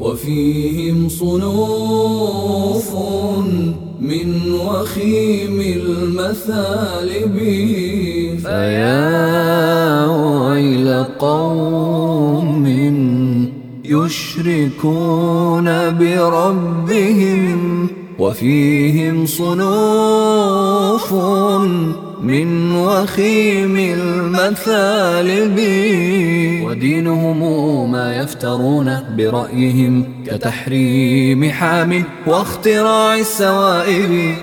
وفيهم صنوف من وخيم المثالب. فيا ويل قوم يشركون بربهم. وفيهم صنوف من وخيم المثالب. ودينهم ما يفترون برأيهم كتحريم حام واختراع السوائب.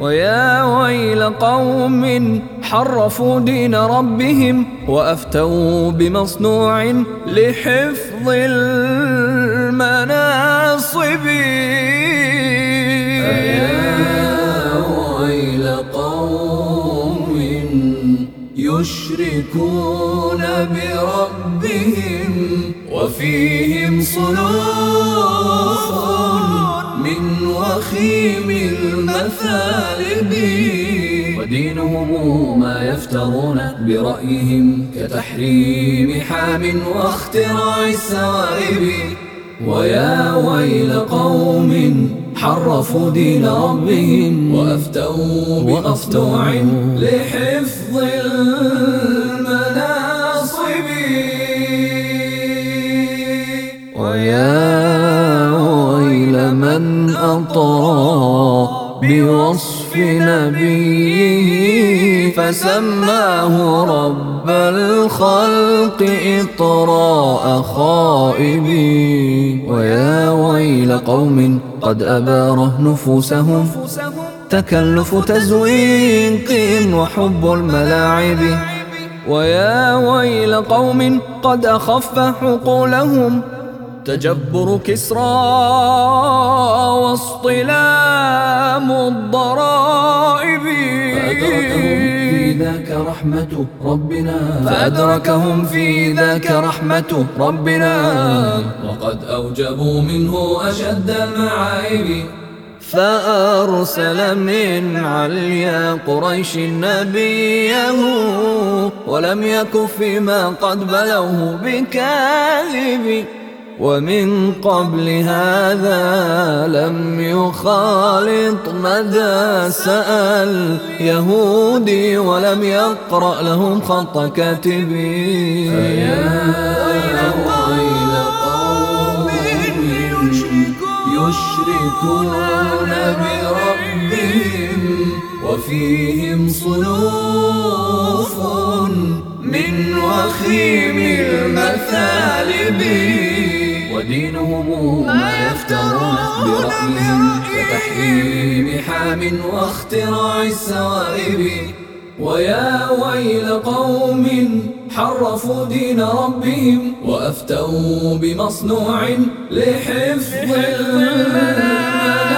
ويا ويل قوم حرفوا دين ربهم وأفتوا بمصنوع لحفظ المناصب. يشركون بربهم وفيهم صنوف من وخيم المثالب. ودينهم ما يفترون برأيهم كتحريم حام واختراع السوائب ويا ويل قوم حرفوا دين ربهم وأفتوا بمصنوع لحفظ المناصب. ويا بوصف نبيه فسماه رب الخلق إطراء خائبين ويا ويل قوم قد أباره نفوسهم تكلف تزويق وحب الملاعب. ويا ويل قوم قد أخف حقولهم تجبر كسرى واصطلام الضرائب. فأدركهم في ذاك رحمة ربنا. فأدركهم في ذاك رحمة ربنا. وقد أوجبوا منه أشد المعايب. فأرسل من عليا قريش نبيه ولم يك فيما قد بلوه بكاذب. ومن قبل هذا لم يخالط مدى سأل يهودي ولم يقرأ لهم خط كاتبي ويل قوم يشركون بربهم وفيهم صنوف من وخيم المثالب. ودينهم ما يفترون برأيهم كتحريم حام واختراع السوائب. ويا ويل قوم حرفوا دين ربهم وأفتوا بمصنوع لحفظ المنام